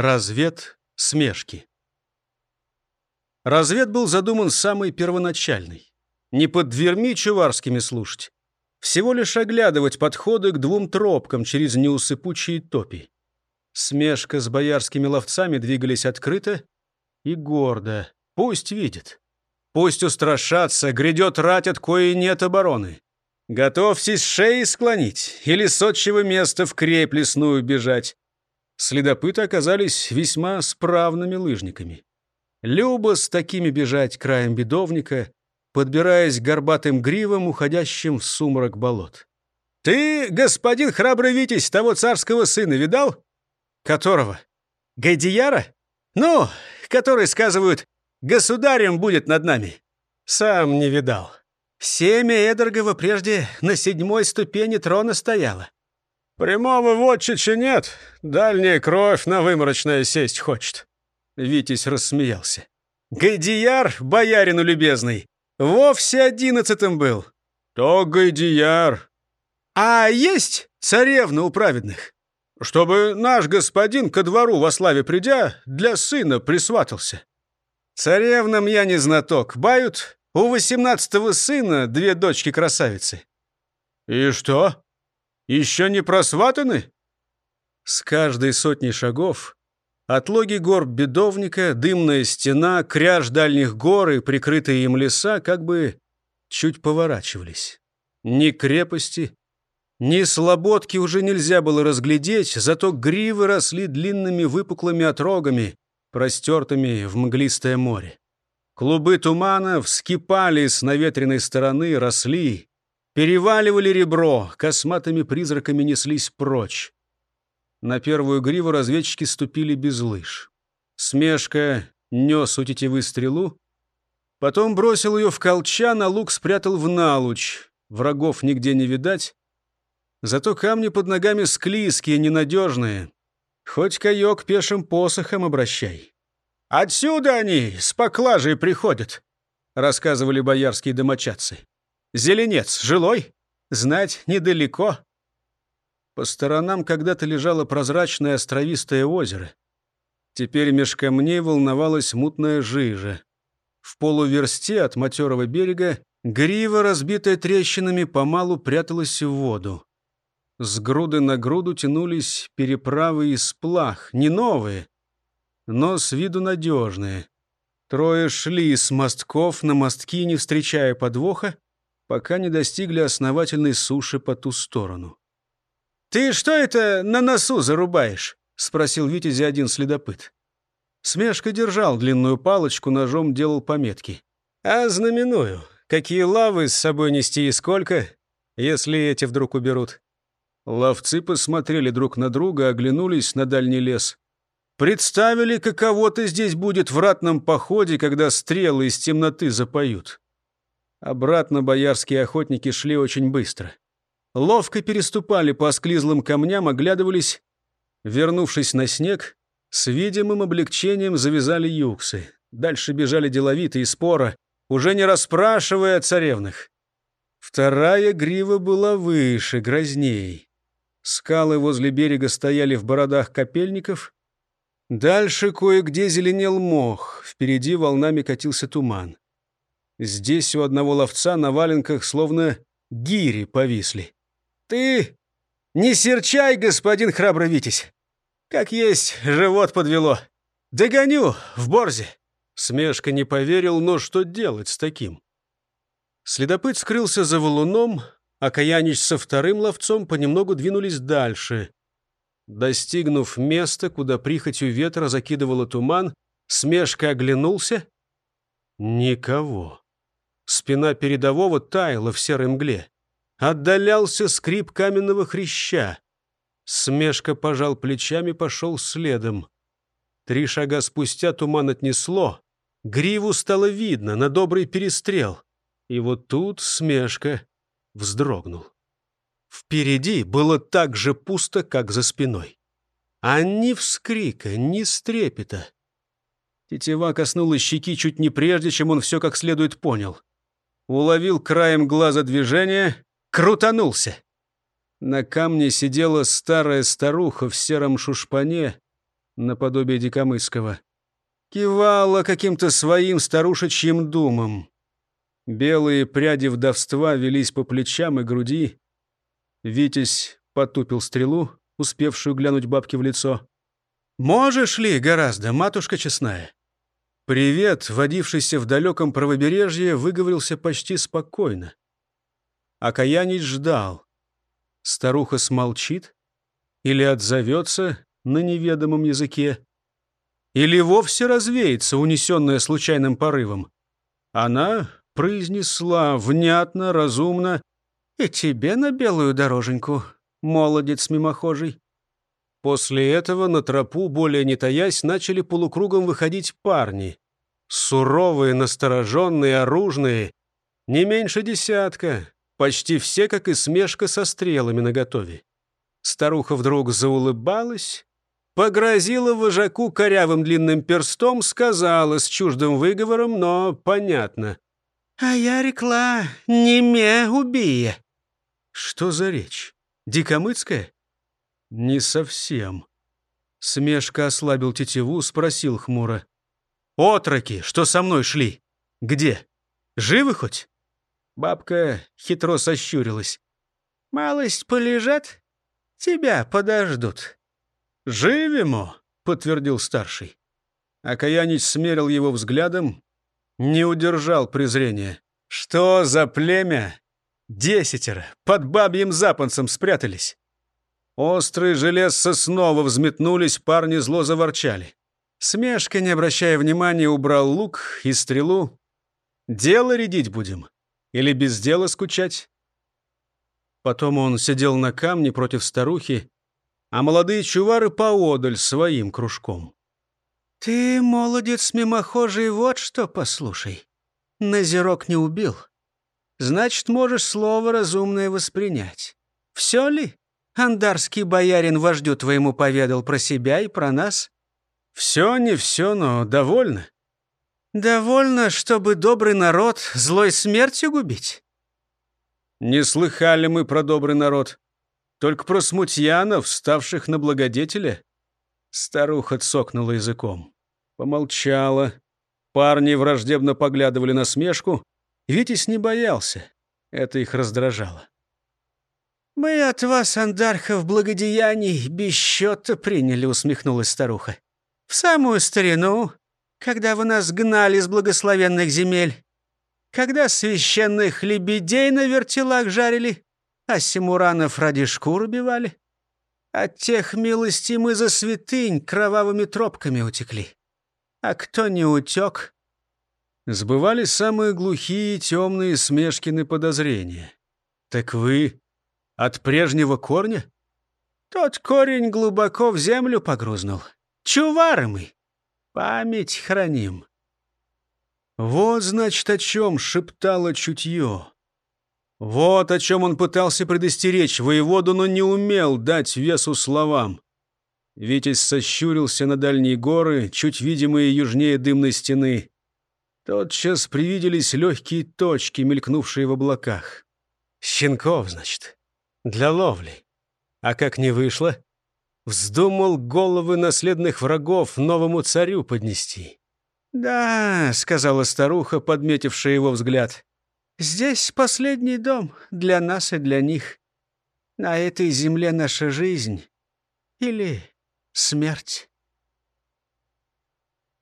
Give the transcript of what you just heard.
Развед смешки. Развед был задуман самый первоначальный. Не под дверьми чуварскими слушать. Всего лишь оглядывать подходы к двум тропкам через неусыпучие топи. Смешка с боярскими ловцами двигались открыто и гордо. Пусть видит. Пусть устрашатся, грядет рать, от коей нет обороны. Готовьтесь шеи склонить или с отчего места в крепь лесную бежать. Следопыты оказались весьма справными лыжниками. Любо с такими бежать краем бедовника, подбираясь горбатым гривам, уходящим в сумрак болот. «Ты, господин храбрый Витязь, того царского сына видал?» «Которого? Гайдияра? Ну, который, сказывают, государем будет над нами». «Сам не видал. Семя Эдергова прежде на седьмой ступени трона стояло. «Прямого вотчича нет. Дальняя кровь на выморочное сесть хочет». Витязь рассмеялся. «Гайдияр, боярину любезный, вовсе одиннадцатым был». «То Гайдияр». «А есть царевна у праведных?» «Чтобы наш господин ко двору во славе придя, для сына присватался». «Царевнам я не знаток. Бают, у восемнадцатого сына две дочки-красавицы». «И что? Еще не просватаны?» С каждой сотни шагов от логи гор бедовника, дымная стена, кряж дальних гор и прикрытые им леса как бы чуть поворачивались. Ни крепости, ни слободки уже нельзя было разглядеть, зато гривы росли длинными выпуклыми отрогами, простертыми в мглистое море. Клубы тумана вскипали с наветренной стороны, росли, переваливали ребро, косматыми призраками неслись прочь. На первую гриву разведчики ступили без лыж. Смешка нес у тетивы стрелу, потом бросил ее в колчан, а лук спрятал в налуч. Врагов нигде не видать. Зато камни под ногами склизкие, ненадежные. Хоть каек пешим посохом обращай. «Отсюда они с поклажей приходят», — рассказывали боярские домочадцы. «Зеленец жилой? Знать недалеко». По сторонам когда-то лежало прозрачное островистое озеро. Теперь меж камней волновалась мутная жижа. В полуверсте от матерого берега грива, разбитая трещинами, помалу пряталась в воду. С груды на груду тянулись переправы из плах, не новые, но с виду надежные. Трое шли с мостков на мостки, не встречая подвоха, пока не достигли основательной суши по ту сторону. «Ты что это на носу зарубаешь?» — спросил Витязи один следопыт. Смешка держал длинную палочку, ножом делал пометки. «А знаменую, какие лавы с собой нести и сколько, если эти вдруг уберут?» Ловцы посмотрели друг на друга, оглянулись на дальний лес. Представили, каково-то здесь будет в ратном походе, когда стрелы из темноты запоют. Обратно боярские охотники шли очень быстро. Ловко переступали по осклизлым камням, оглядывались. Вернувшись на снег, с видимым облегчением завязали юксы. Дальше бежали деловито и споро, уже не расспрашивая о царевнах. Вторая грива была выше, грозней. Скалы возле берега стояли в бородах копельников, Дальше кое-где зеленел мох, впереди волнами катился туман. Здесь у одного ловца на валенках словно гири повисли. «Ты не серчай, господин храбрый Витязь! Как есть, живот подвело. Догоню в борзе!» Смешка не поверил, но что делать с таким? Следопыт скрылся за валуном, а Каянич со вторым ловцом понемногу двинулись дальше. Достигнув места, куда прихотью ветра закидывало туман, Смешка оглянулся. Никого. Спина передового таяла в серой мгле. Отдалялся скрип каменного хряща. Смешка пожал плечами, пошел следом. Три шага спустя туман отнесло. Гриву стало видно на добрый перестрел. И вот тут Смешка вздрогнул. Впереди было так же пусто, как за спиной. А ни вскрика, ни стрепета. Тетива коснулась щеки чуть не прежде, чем он все как следует понял. Уловил краем глаза движение, крутанулся. На камне сидела старая старуха в сером шушпане, наподобие дикомысского. Кивала каким-то своим старушечьим думом. Белые пряди вдовства велись по плечам и груди. Витязь потупил стрелу, успевшую глянуть бабке в лицо. «Можешь ли, гораздо, матушка честная?» Привет, водившийся в далеком правобережье, выговорился почти спокойно. Акаянич ждал. Старуха смолчит или отзовется на неведомом языке, или вовсе развеется, унесенная случайным порывом. Она произнесла внятно, разумно, «И тебе на белую дороженьку, молодец мимохожий». После этого на тропу, более не таясь, начали полукругом выходить парни. Суровые, настороженные, оружные. Не меньше десятка. Почти все, как и смешка, со стрелами наготове. Старуха вдруг заулыбалась, погрозила вожаку корявым длинным перстом, сказала с чуждым выговором, но понятно. «А я рекла, не ме убия». Что за речь? Дикомыцкая? «Не совсем». Смешка ослабил тетиву, спросил хмуро. «Отроки, что со мной шли? Где? Живы хоть?» Бабка хитро сощурилась. «Малость полежат, тебя подождут». «Живемо», — подтвердил старший. Окаянич смерил его взглядом, не удержал презрения. «Что за племя? Десятеро, под бабьим запонцем спрятались. Острые железцы снова взметнулись, парни зло заворчали. Смешка, не обращая внимания, убрал лук и стрелу. «Дело рядить будем? Или без дела скучать?» Потом он сидел на камне против старухи, а молодые чувары поодаль своим кружком. «Ты, молодец мимохожий, вот что послушай. Назирок не убил. Значит, можешь слово разумное воспринять. Все ли?» Андарский боярин вождю твоему поведал про себя и про нас. Все не все, но довольно. Довольно, чтобы добрый народ злой смертью губить? Не слыхали мы про добрый народ. Только про смутьянов, ставших на благодетеля. Старуха цокнула языком. Помолчала. Парни враждебно поглядывали на смешку. Витязь не боялся. Это их раздражало. «Мы от вас, андархов, благодеяний без счета приняли», — усмехнулась старуха. «В самую старину, когда вы нас гнали с благословенных земель, когда священных лебедей на вертелах жарили, а симуранов ради шкур убивали. От тех милостей мы за святынь кровавыми тропками утекли. А кто не утек?» Сбывались самые глухие темные смешкины подозрения. «Так вы от прежнего корня? Тот корень глубоко в землю погрузнул. Чувары мы. Память храним. Вот, значит, о чем шептало чутье. Вот о чем он пытался предостеречь воеводу, но не умел дать весу словам. Витязь сощурился на дальние горы, чуть видимые южнее дымной стены. Тотчас привиделись легкие точки, мелькнувшие в облаках. Щенков, значит. Для ловли. А как не вышло? Вздумал головы наследных врагов новому царю поднести. «Да», — сказала старуха, подметившая его взгляд, — «здесь последний дом для нас и для них. На этой земле наша жизнь или смерть».